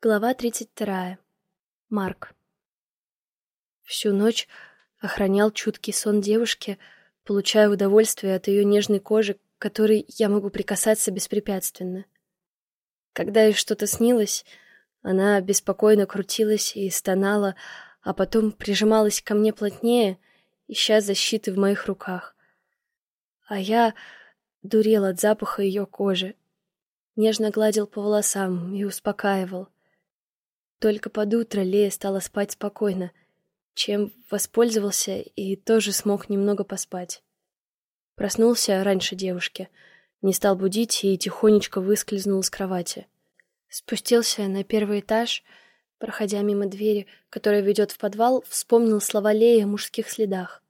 Глава 32. Марк. Всю ночь охранял чуткий сон девушки, получая удовольствие от ее нежной кожи, к которой я могу прикасаться беспрепятственно. Когда ей что-то снилось, она беспокойно крутилась и стонала, а потом прижималась ко мне плотнее, ища защиты в моих руках. А я дурел от запаха ее кожи, нежно гладил по волосам и успокаивал — только под утро Лея стала спать спокойно, чем воспользовался и тоже смог немного поспать. Проснулся раньше девушки, не стал будить и тихонечко выскользнул из кровати. Спустился на первый этаж, проходя мимо двери, которая ведет в подвал, вспомнил слова Леи о мужских следах.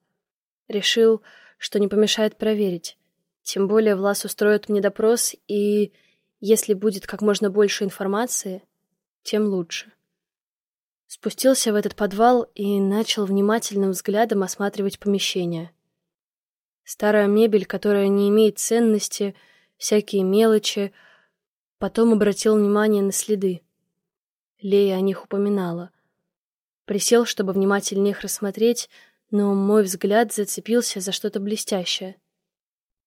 Решил, что не помешает проверить. Тем более Влас устроит мне допрос, и если будет как можно больше информации, тем лучше. Спустился в этот подвал и начал внимательным взглядом осматривать помещение. Старая мебель, которая не имеет ценности, всякие мелочи. Потом обратил внимание на следы. Лея о них упоминала. Присел, чтобы внимательнее их рассмотреть, но мой взгляд зацепился за что-то блестящее.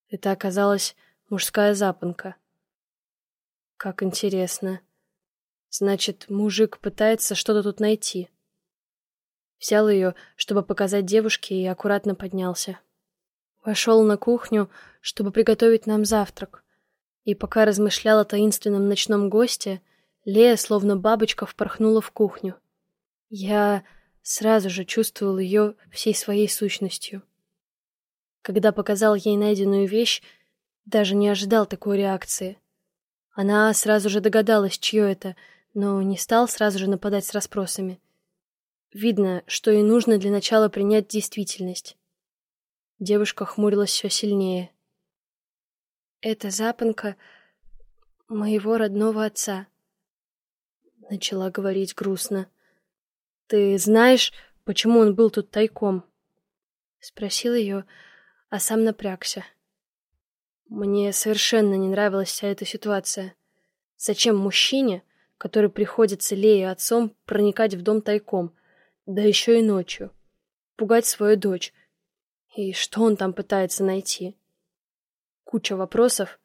Это оказалась мужская запонка. Как интересно. Значит, мужик пытается что-то тут найти. Взял ее, чтобы показать девушке, и аккуратно поднялся. Вошел на кухню, чтобы приготовить нам завтрак. И пока размышлял о таинственном ночном госте, Лея, словно бабочка, впорхнула в кухню. Я сразу же чувствовал ее всей своей сущностью. Когда показал ей найденную вещь, даже не ожидал такой реакции. Она сразу же догадалась, чье это — но не стал сразу же нападать с расспросами. Видно, что ей нужно для начала принять действительность. Девушка хмурилась все сильнее. «Это запонка моего родного отца», — начала говорить грустно. «Ты знаешь, почему он был тут тайком?» Спросил ее, а сам напрягся. Мне совершенно не нравилась вся эта ситуация. Зачем мужчине который приходится Лее отцом проникать в дом тайком, да еще и ночью, пугать свою дочь. И что он там пытается найти? Куча вопросов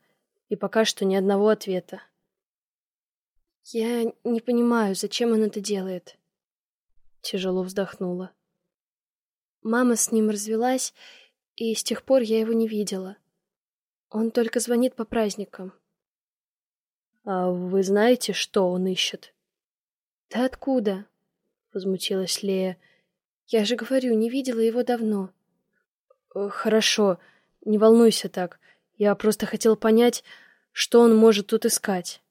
и пока что ни одного ответа. Я не понимаю, зачем он это делает. Тяжело вздохнула. Мама с ним развелась, и с тех пор я его не видела. Он только звонит по праздникам. «А вы знаете, что он ищет?» «Да откуда?» — возмутилась Лея. «Я же говорю, не видела его давно». «Э, «Хорошо, не волнуйся так. Я просто хотел понять, что он может тут искать».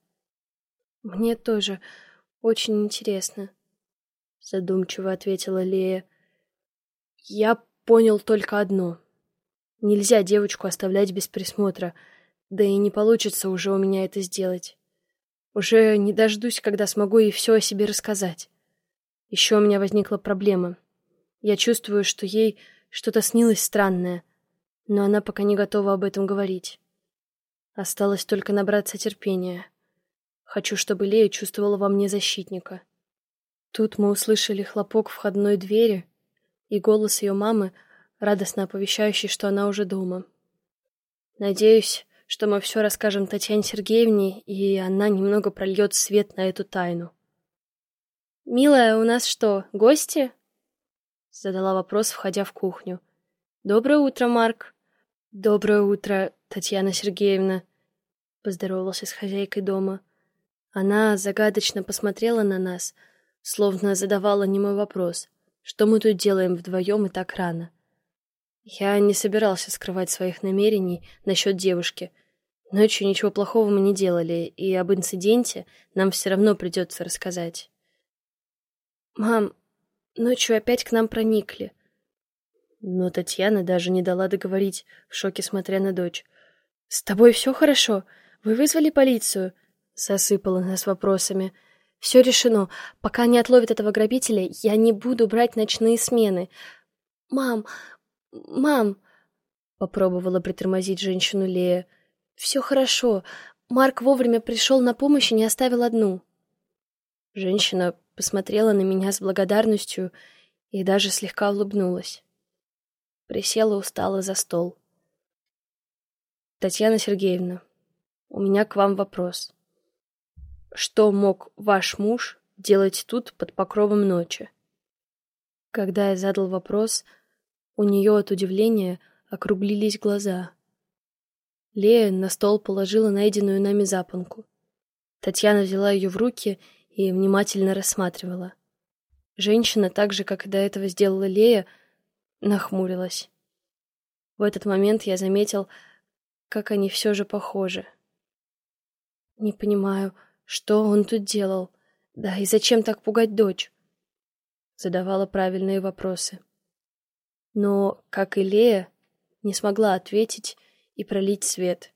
«Мне тоже очень интересно», — задумчиво ответила Лея. «Я понял только одно. Нельзя девочку оставлять без присмотра, да и не получится уже у меня это сделать». Уже не дождусь, когда смогу ей все о себе рассказать. Еще у меня возникла проблема. Я чувствую, что ей что-то снилось странное, но она пока не готова об этом говорить. Осталось только набраться терпения. Хочу, чтобы Лея чувствовала во мне защитника. Тут мы услышали хлопок входной двери и голос ее мамы, радостно оповещающий, что она уже дома. Надеюсь, что мы все расскажем Татьяне Сергеевне, и она немного прольет свет на эту тайну. «Милая, у нас что, гости?» Задала вопрос, входя в кухню. «Доброе утро, Марк!» «Доброе утро, Татьяна Сергеевна!» Поздоровался с хозяйкой дома. Она загадочно посмотрела на нас, словно задавала немой вопрос, что мы тут делаем вдвоем и так рано. Я не собирался скрывать своих намерений насчет девушки. Ночью ничего плохого мы не делали, и об инциденте нам все равно придется рассказать. «Мам, ночью опять к нам проникли». Но Татьяна даже не дала договорить, в шоке смотря на дочь. «С тобой все хорошо? Вы вызвали полицию?» Засыпала нас вопросами. «Все решено. Пока не отловят этого грабителя, я не буду брать ночные смены. Мам, «Мам!» — попробовала притормозить женщину Лея. «Все хорошо. Марк вовремя пришел на помощь и не оставил одну». Женщина посмотрела на меня с благодарностью и даже слегка улыбнулась. Присела устало за стол. «Татьяна Сергеевна, у меня к вам вопрос. Что мог ваш муж делать тут под покровом ночи?» Когда я задал вопрос, у нее от удивления округлились глаза. Лея на стол положила найденную нами запонку. Татьяна взяла ее в руки и внимательно рассматривала. Женщина, так же, как и до этого сделала Лея, нахмурилась. В этот момент я заметил, как они все же похожи. Не понимаю, что он тут делал, да и зачем так пугать дочь? Задавала правильные вопросы. Но, как и Лея, не смогла ответить и пролить свет.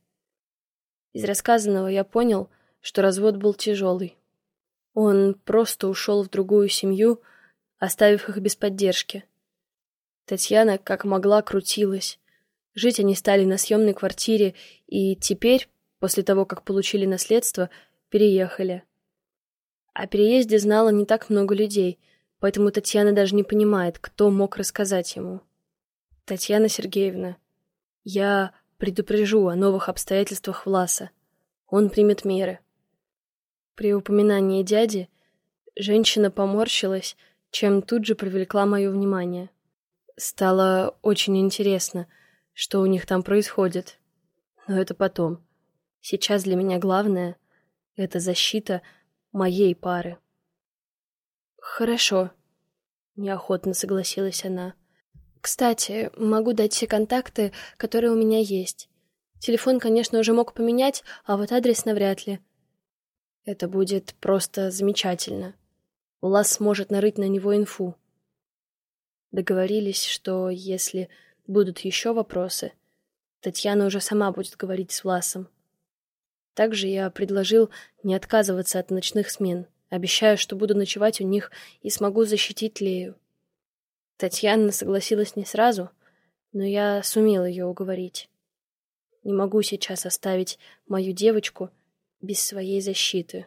Из рассказанного я понял, что развод был тяжелый. Он просто ушел в другую семью, оставив их без поддержки. Татьяна как могла крутилась. Жить они стали на съемной квартире, и теперь, после того, как получили наследство, переехали. О переезде знало не так много людей, поэтому Татьяна даже не понимает, кто мог рассказать ему. Татьяна Сергеевна, я предупрежу о новых обстоятельствах Власа. Он примет меры. При упоминании дяди женщина поморщилась, чем тут же привлекла мое внимание. Стало очень интересно, что у них там происходит. Но это потом. Сейчас для меня главное — это защита моей пары. «Хорошо», — неохотно согласилась она. «Кстати, могу дать все контакты, которые у меня есть. Телефон, конечно, уже мог поменять, а вот адрес навряд ли. Это будет просто замечательно. Влас сможет нарыть на него инфу. Договорились, что если будут еще вопросы, Татьяна уже сама будет говорить с Власом. Также я предложил не отказываться от ночных смен, обещая, что буду ночевать у них и смогу защитить Лею. Татьяна согласилась не сразу, но я сумел ее уговорить. Не могу сейчас оставить мою девочку без своей защиты.